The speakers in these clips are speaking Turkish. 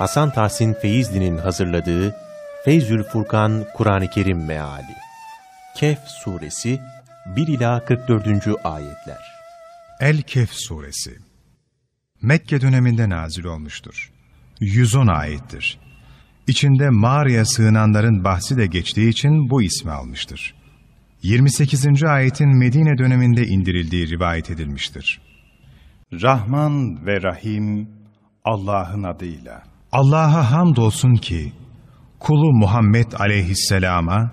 Hasan Tahsin Feyzli'nin hazırladığı Feyzül Furkan Kur'an-ı Kerim Meali Kehf Suresi 1 ila 44. ayetler. El-Kehf Suresi Mekke döneminde nazil olmuştur. 110 ayettir. İçinde mağaraya sığınanların bahsi de geçtiği için bu ismi almıştır. 28. ayetin Medine döneminde indirildiği rivayet edilmiştir. Rahman ve Rahim Allah'ın adıyla. Allah'a hamdolsun ki kulu Muhammed aleyhisselama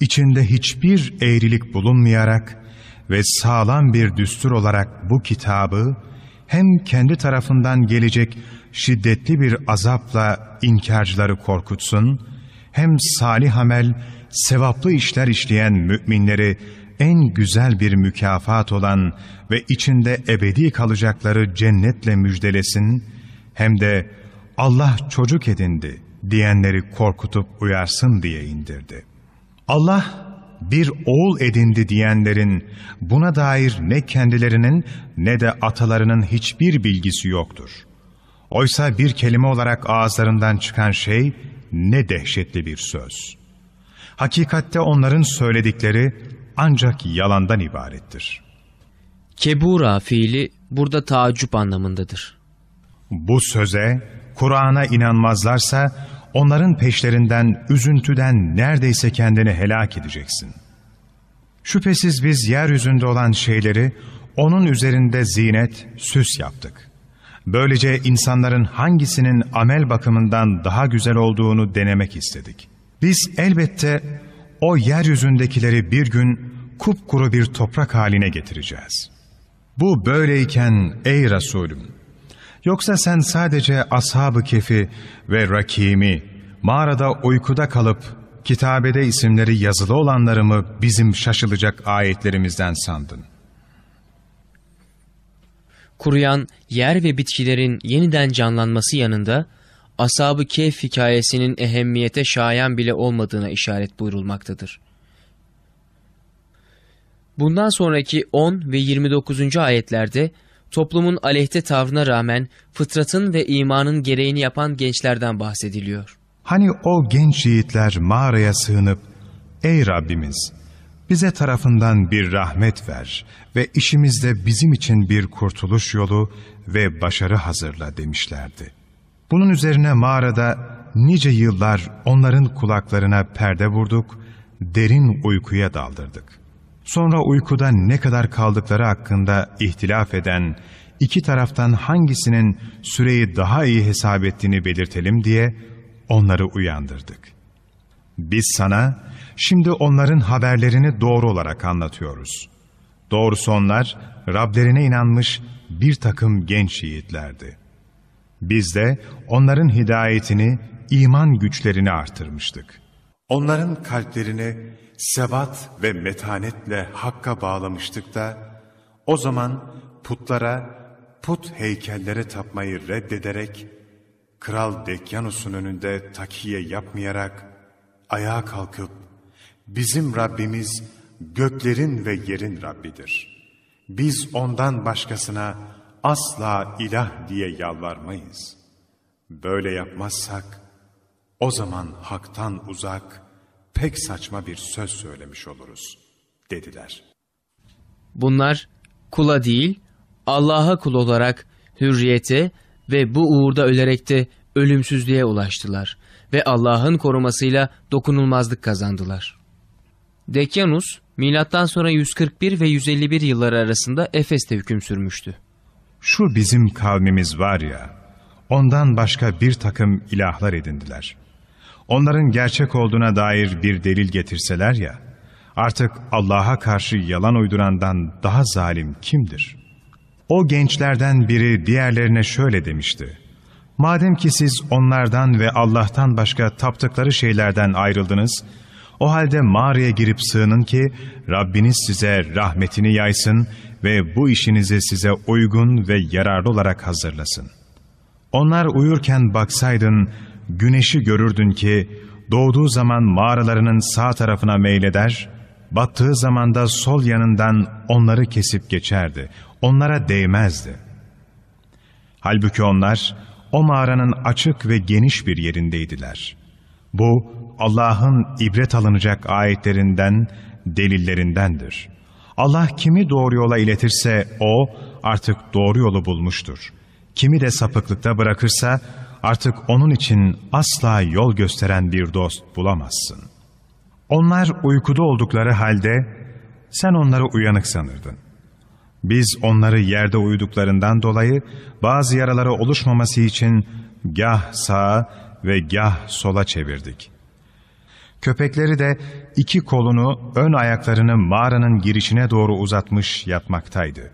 içinde hiçbir eğrilik bulunmayarak ve sağlam bir düstur olarak bu kitabı hem kendi tarafından gelecek şiddetli bir azapla inkarcıları korkutsun, hem salih amel, sevaplı işler işleyen müminleri en güzel bir mükafat olan ve içinde ebedi kalacakları cennetle müjdelesin, hem de Allah çocuk edindi diyenleri korkutup uyarsın diye indirdi. Allah bir oğul edindi diyenlerin buna dair ne kendilerinin ne de atalarının hiçbir bilgisi yoktur. Oysa bir kelime olarak ağızlarından çıkan şey ne dehşetli bir söz. Hakikatte onların söyledikleri ancak yalandan ibarettir. Kebura fiili burada taaccüp anlamındadır. Bu söze Kur'an'a inanmazlarsa onların peşlerinden üzüntüden neredeyse kendini helak edeceksin. Şüphesiz biz yeryüzünde olan şeyleri onun üzerinde zinet, süs yaptık. Böylece insanların hangisinin amel bakımından daha güzel olduğunu denemek istedik. Biz elbette o yeryüzündekileri bir gün kupkuru bir toprak haline getireceğiz. Bu böyleyken ey Resulüm, yoksa sen sadece ashab-ı kefi ve rakimi, mağarada uykuda kalıp kitabede isimleri yazılı olanları mı bizim şaşılacak ayetlerimizden sandın? Kuruyan yer ve bitkilerin yeniden canlanması yanında Ashab-ı Kehf hikayesinin ehemmiyete şayan bile olmadığına işaret buyurulmaktadır. Bundan sonraki 10 ve 29. ayetlerde toplumun aleyhte tavrına rağmen fıtratın ve imanın gereğini yapan gençlerden bahsediliyor. Hani o genç yiğitler mağaraya sığınıp, ''Ey Rabbimiz, bize tarafından bir rahmet ver ve işimizde bizim için bir kurtuluş yolu ve başarı hazırla.'' demişlerdi. Bunun üzerine mağarada nice yıllar onların kulaklarına perde vurduk, derin uykuya daldırdık. Sonra uykuda ne kadar kaldıkları hakkında ihtilaf eden, iki taraftan hangisinin süreyi daha iyi hesap ettiğini belirtelim diye onları uyandırdık. Biz sana şimdi onların haberlerini doğru olarak anlatıyoruz. Doğrusu onlar Rablerine inanmış bir takım genç yiğitlerdi. Biz de onların hidayetini, iman güçlerini artırmıştık. Onların kalplerini sebat ve metanetle hakka bağlamıştık da, o zaman putlara, put heykellere tapmayı reddederek, Kral Dekyanus'un önünde takiye yapmayarak, ayağa kalkıp, bizim Rabbimiz göklerin ve yerin Rabbidir. Biz ondan başkasına asla ilah diye yalvarmayız. Böyle yapmazsak, o zaman haktan uzak, pek saçma bir söz söylemiş oluruz, dediler. Bunlar kula değil, Allah'a kul olarak hürriyete ve bu uğurda ölerek de ölümsüzlüğe ulaştılar ve Allah'ın korumasıyla dokunulmazlık kazandılar. Dekyanus, milattan sonra 141 ve 151 yılları arasında Efes'te hüküm sürmüştü. Şu bizim kavmimiz var ya, ondan başka bir takım ilahlar edindiler. Onların gerçek olduğuna dair bir delil getirseler ya, artık Allah'a karşı yalan uydurandan daha zalim kimdir? O gençlerden biri diğerlerine şöyle demişti. Madem ki siz onlardan ve Allah'tan başka taptıkları şeylerden ayrıldınız, o halde mağaraya girip sığının ki Rabbiniz size rahmetini yaysın ve bu işinizi size uygun ve yararlı olarak hazırlasın. Onlar uyurken baksaydın, güneşi görürdün ki doğduğu zaman mağaralarının sağ tarafına meyleder, battığı zaman da sol yanından onları kesip geçerdi, onlara değmezdi. Halbuki onlar o mağaranın açık ve geniş bir yerindeydiler. Bu Allah'ın ibret alınacak ayetlerinden, delillerindendir. Allah kimi doğru yola iletirse o artık doğru yolu bulmuştur. Kimi de sapıklıkta bırakırsa artık onun için asla yol gösteren bir dost bulamazsın. Onlar uykuda oldukları halde sen onları uyanık sanırdın. Biz onları yerde uyuduklarından dolayı bazı yaraları oluşmaması için gah sağa ve gah sola çevirdik. Köpekleri de iki kolunu ön ayaklarını mağaranın girişine doğru uzatmış yatmaktaydı.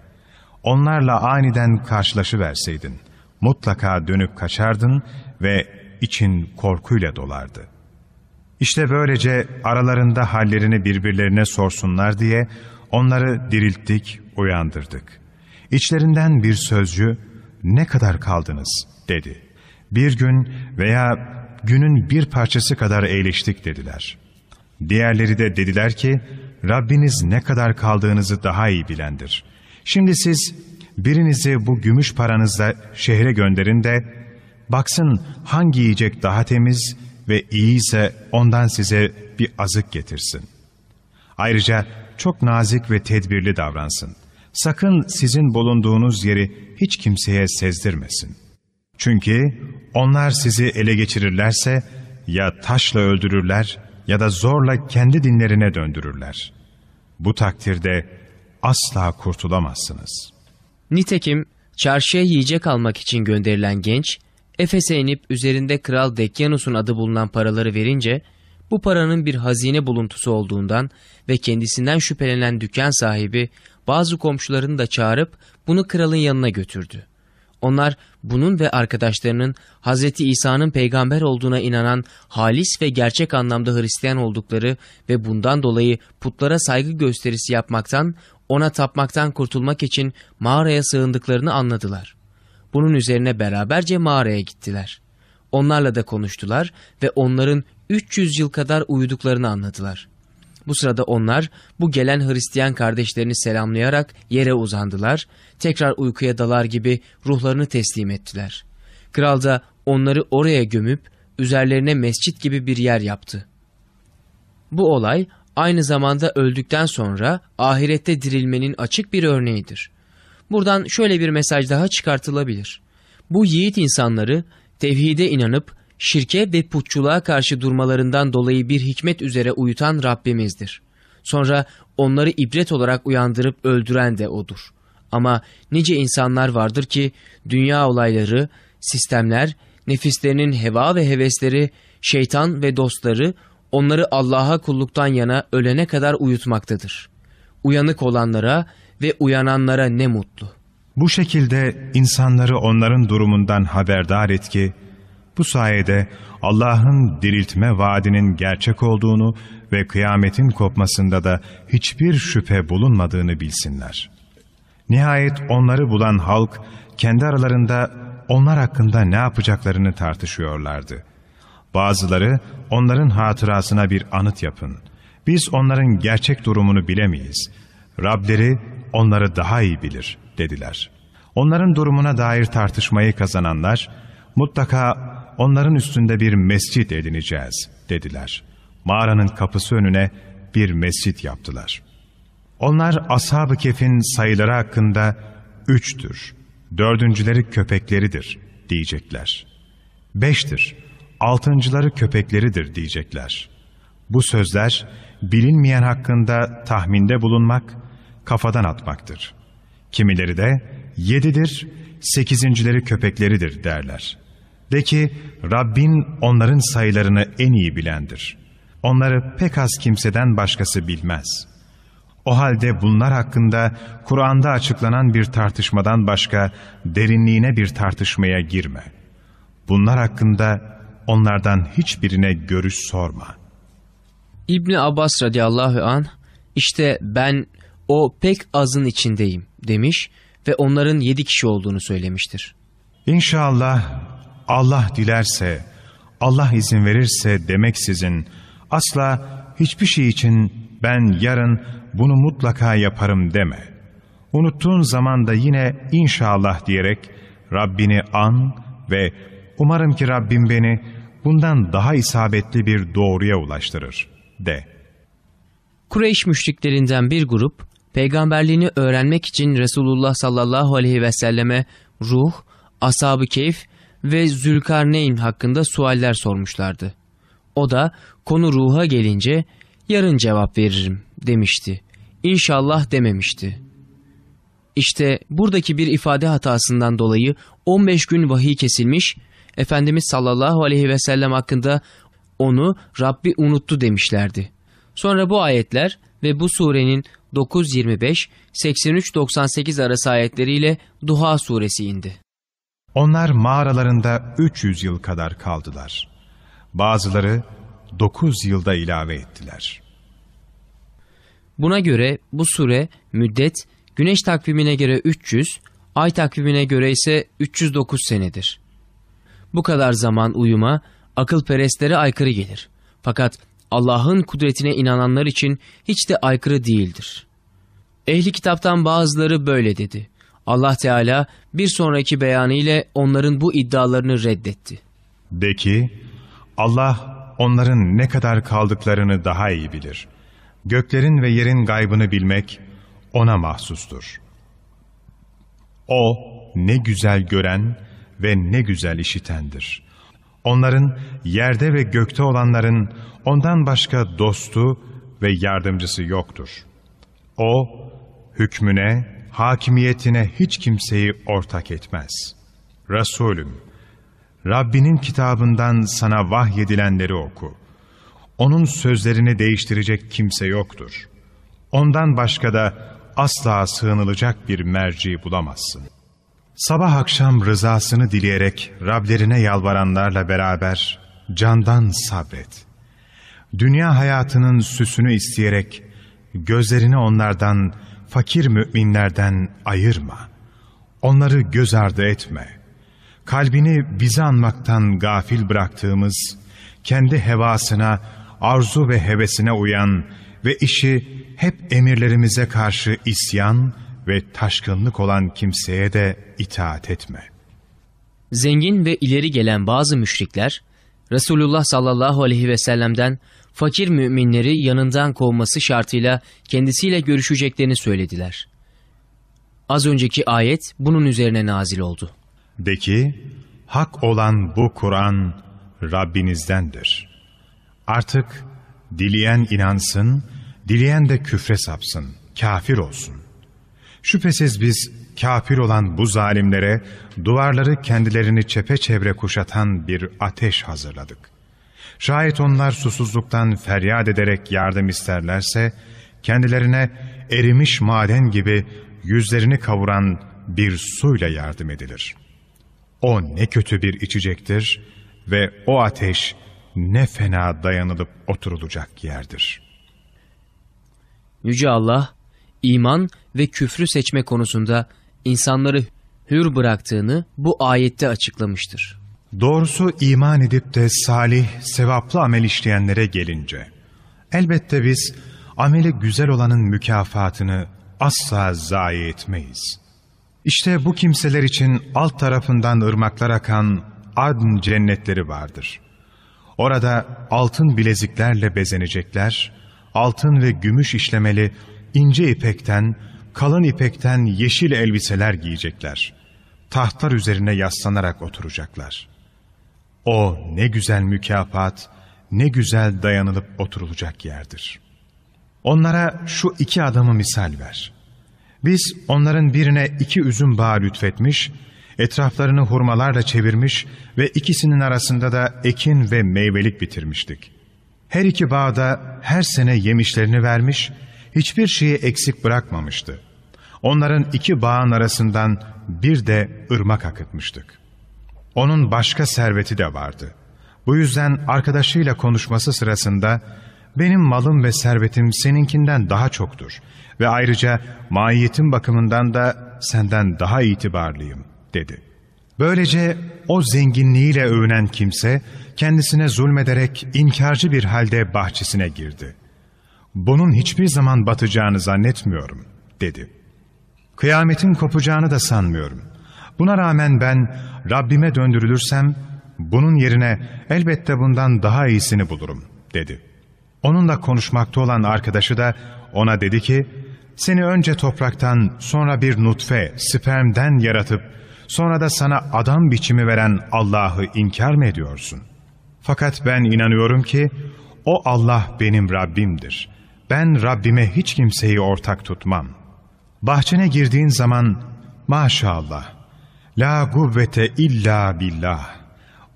Onlarla aniden karşılaşıverseydin, mutlaka dönüp kaçardın ve için korkuyla dolardı. İşte böylece aralarında hallerini birbirlerine sorsunlar diye onları dirilttik, uyandırdık. İçlerinden bir sözcü, ne kadar kaldınız dedi. Bir gün veya günün bir parçası kadar eğleştik dediler. Diğerleri de dediler ki, Rabbiniz ne kadar kaldığınızı daha iyi bilendir. Şimdi siz birinizi bu gümüş paranızla şehre gönderin de, baksın hangi yiyecek daha temiz ve iyi ise ondan size bir azık getirsin. Ayrıca çok nazik ve tedbirli davransın. Sakın sizin bulunduğunuz yeri hiç kimseye sezdirmesin. Çünkü onlar sizi ele geçirirlerse ya taşla öldürürler ya da zorla kendi dinlerine döndürürler. Bu takdirde asla kurtulamazsınız. Nitekim çarşıya yiyecek almak için gönderilen genç, Efes'e inip üzerinde Kral Dekyanus'un adı bulunan paraları verince, bu paranın bir hazine buluntusu olduğundan ve kendisinden şüphelenen dükkan sahibi bazı komşularını da çağırıp bunu kralın yanına götürdü. Onlar bunun ve arkadaşlarının Hz. İsa'nın peygamber olduğuna inanan halis ve gerçek anlamda Hristiyan oldukları ve bundan dolayı putlara saygı gösterisi yapmaktan, ona tapmaktan kurtulmak için mağaraya sığındıklarını anladılar. Bunun üzerine beraberce mağaraya gittiler. Onlarla da konuştular ve onların 300 yıl kadar uyuduklarını anladılar. Bu sırada onlar bu gelen Hristiyan kardeşlerini selamlayarak yere uzandılar, tekrar uykuya dalar gibi ruhlarını teslim ettiler. Kral da onları oraya gömüp üzerlerine mescit gibi bir yer yaptı. Bu olay aynı zamanda öldükten sonra ahirette dirilmenin açık bir örneğidir. Buradan şöyle bir mesaj daha çıkartılabilir. Bu yiğit insanları tevhide inanıp şirke ve putçuluğa karşı durmalarından dolayı bir hikmet üzere uyutan Rabbimizdir. Sonra onları ibret olarak uyandırıp öldüren de O'dur. Ama nice insanlar vardır ki dünya olayları, sistemler, nefislerinin heva ve hevesleri, şeytan ve dostları onları Allah'a kulluktan yana ölene kadar uyutmaktadır. Uyanık olanlara ve uyananlara ne mutlu. Bu şekilde insanları onların durumundan haberdar et ki, bu sayede Allah'ın diriltme vaadinin gerçek olduğunu ve kıyametin kopmasında da hiçbir şüphe bulunmadığını bilsinler. Nihayet onları bulan halk kendi aralarında onlar hakkında ne yapacaklarını tartışıyorlardı. Bazıları onların hatırasına bir anıt yapın. Biz onların gerçek durumunu bilemeyiz. Rableri onları daha iyi bilir dediler. Onların durumuna dair tartışmayı kazananlar mutlaka onların üstünde bir mescit edineceğiz dediler. Mağaranın kapısı önüne bir mescit yaptılar. Onlar Ashab-ı Kef'in sayıları hakkında üçtür, dördüncüleri köpekleridir diyecekler. Beştir, altıncıları köpekleridir diyecekler. Bu sözler bilinmeyen hakkında tahminde bulunmak, kafadan atmaktır. Kimileri de yedidir, sekizincileri köpekleridir derler. De ki Rabbin onların sayılarını en iyi bilendir. Onları pek az kimseden başkası bilmez. O halde bunlar hakkında Kur'an'da açıklanan bir tartışmadan başka derinliğine bir tartışmaya girme. Bunlar hakkında onlardan hiçbirine görüş sorma. İbni Abbas radıyallahu an işte ben o pek azın içindeyim demiş ve onların yedi kişi olduğunu söylemiştir. İnşallah Allah dilerse, Allah izin verirse demeksizin asla hiçbir şey için ben yarın bunu mutlaka yaparım deme. Unuttuğun zaman da yine inşallah diyerek Rabbini an ve umarım ki Rabbim beni bundan daha isabetli bir doğruya ulaştırır de. Kureyş müşriklerinden bir grup peygamberliğini öğrenmek için Resulullah sallallahu aleyhi ve selleme ruh, ashab-ı keyif ve Zülkarneyn hakkında sualler sormuşlardı. O da konu ruha gelince yarın cevap veririm demişti. İnşallah dememişti. İşte buradaki bir ifade hatasından dolayı 15 gün vahiy kesilmiş, Efendimiz sallallahu aleyhi ve sellem hakkında onu Rabbi unuttu demişlerdi. Sonra bu ayetler ve bu surenin 9-25, 83-98 arası ayetleriyle Duha suresi indi. Onlar mağaralarında 300 yıl kadar kaldılar. Bazıları 9 yılda ilave ettiler. Buna göre bu sure müddet güneş takvimine göre 300, ay takvimine göre ise 309 senedir. Bu kadar zaman uyuma akılperestlere aykırı gelir. Fakat Allah'ın kudretine inananlar için hiç de aykırı değildir. Ehli kitaptan bazıları böyle dedi. Allah Teala bir sonraki beyanı ile onların bu iddialarını reddetti. De ki, Allah onların ne kadar kaldıklarını daha iyi bilir. Göklerin ve yerin gaybını bilmek ona mahsustur. O ne güzel gören ve ne güzel işitendir. Onların yerde ve gökte olanların ondan başka dostu ve yardımcısı yoktur. O hükmüne, hakimiyetine hiç kimseyi ortak etmez. Resulüm, Rabbinin kitabından sana vahyedilenleri oku. Onun sözlerini değiştirecek kimse yoktur. Ondan başka da asla sığınılacak bir merci bulamazsın. Sabah akşam rızasını dileyerek Rablerine yalvaranlarla beraber candan sabret. Dünya hayatının süsünü isteyerek gözlerini onlardan, fakir müminlerden ayırma. Onları göz ardı etme. Kalbini bizi anmaktan gafil bıraktığımız, kendi hevasına, arzu ve hevesine uyan ve işi hep emirlerimize karşı isyan ve taşkınlık olan kimseye de itaat etme. Zengin ve ileri gelen bazı müşrikler, Resulullah sallallahu aleyhi ve sellem'den fakir müminleri yanından kovması şartıyla kendisiyle görüşeceklerini söylediler. Az önceki ayet bunun üzerine nazil oldu. De ki, hak olan bu Kur'an Rabbinizdendir. Artık dileyen inansın, dileyen de küfre sapsın, kafir olsun. Şüphesiz biz kafir olan bu zalimlere duvarları kendilerini çepeçevre kuşatan bir ateş hazırladık. Şayet onlar susuzluktan feryat ederek yardım isterlerse, kendilerine erimiş maden gibi yüzlerini kavuran bir suyla yardım edilir. O ne kötü bir içecektir ve o ateş ne fena dayanılıp oturulacak yerdir. Yüce Allah, iman ve küfrü seçme konusunda insanları hür bıraktığını bu ayette açıklamıştır. Doğrusu iman edip de salih, sevaplı amel işleyenlere gelince, elbette biz ameli güzel olanın mükafatını asla zayi etmeyiz. İşte bu kimseler için alt tarafından ırmaklar akan adn cennetleri vardır. Orada altın bileziklerle bezenecekler, altın ve gümüş işlemeli ince ipekten, kalın ipekten yeşil elbiseler giyecekler. Tahtlar üzerine yaslanarak oturacaklar. O ne güzel mükafat, ne güzel dayanılıp oturulacak yerdir. Onlara şu iki adamı misal ver. Biz onların birine iki üzüm bağı lütfetmiş, etraflarını hurmalarla çevirmiş ve ikisinin arasında da ekin ve meyvelik bitirmiştik. Her iki bağda her sene yemişlerini vermiş, hiçbir şeyi eksik bırakmamıştı. Onların iki bağın arasından bir de ırmak akıtmıştık. Onun başka serveti de vardı. Bu yüzden arkadaşıyla konuşması sırasında benim malım ve servetim seninkinden daha çoktur ve ayrıca maiyetim bakımından da senden daha itibarlıyım dedi. Böylece o zenginliğiyle övünen kimse kendisine zulmederek inkarcı bir halde bahçesine girdi. Bunun hiçbir zaman batacağını zannetmiyorum dedi. Kıyametin kopacağını da sanmıyorum. Buna rağmen ben Rabbime döndürülürsem bunun yerine elbette bundan daha iyisini bulurum dedi. Onunla konuşmakta olan arkadaşı da ona dedi ki seni önce topraktan sonra bir nutfe, spermden yaratıp sonra da sana adam biçimi veren Allah'ı inkar mı ediyorsun? Fakat ben inanıyorum ki o Allah benim Rabbimdir. Ben Rabbime hiç kimseyi ortak tutmam. Bahçene girdiğin zaman maşallah, la kuvvete illa billah.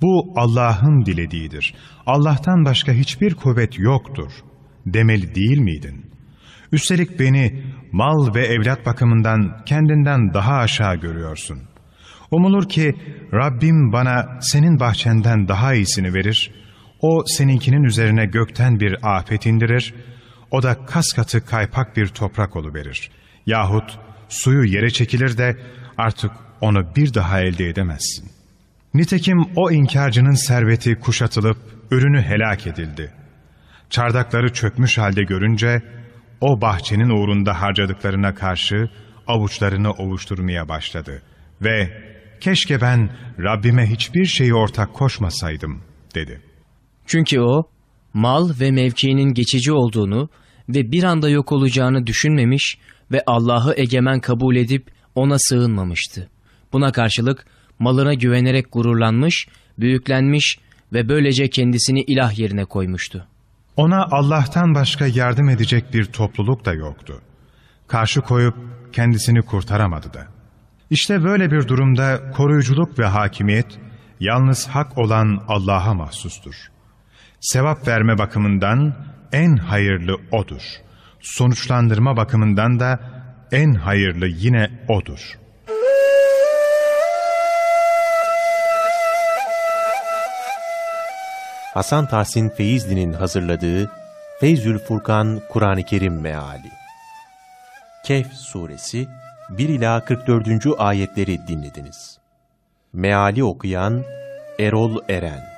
Bu Allah'ın dilediğidir. Allah'tan başka hiçbir kuvvet yoktur. Demeli değil miydin? Üstelik beni mal ve evlat bakımından kendinden daha aşağı görüyorsun. Umulur ki Rabbim bana senin bahçenden daha iyisini verir, o seninkinin üzerine gökten bir afet indirir, o da kas katı kaypak bir toprak verir. Yahut suyu yere çekilir de artık onu bir daha elde edemezsin. Nitekim o inkarcının serveti kuşatılıp ürünü helak edildi. Çardakları çökmüş halde görünce o bahçenin uğrunda harcadıklarına karşı avuçlarını ovuşturmaya başladı ve keşke ben Rabbime hiçbir şeyi ortak koşmasaydım dedi. Çünkü o mal ve mevkiinin geçici olduğunu ve bir anda yok olacağını düşünmemiş ve Allah'ı egemen kabul edip ona sığınmamıştı. Buna karşılık malına güvenerek gururlanmış, büyüklenmiş ve böylece kendisini ilah yerine koymuştu. Ona Allah'tan başka yardım edecek bir topluluk da yoktu. Karşı koyup kendisini kurtaramadı da. İşte böyle bir durumda koruyuculuk ve hakimiyet yalnız hak olan Allah'a mahsustur. Sevap verme bakımından en hayırlı O'dur. Sonuçlandırma bakımından da en hayırlı yine O'dur. Hasan Tahsin Feyzli'nin hazırladığı Feyzül Furkan Kur'an-ı Kerim Meali Kehf Suresi 1 ila 44. ayetleri dinlediniz. Meali okuyan Erol Eren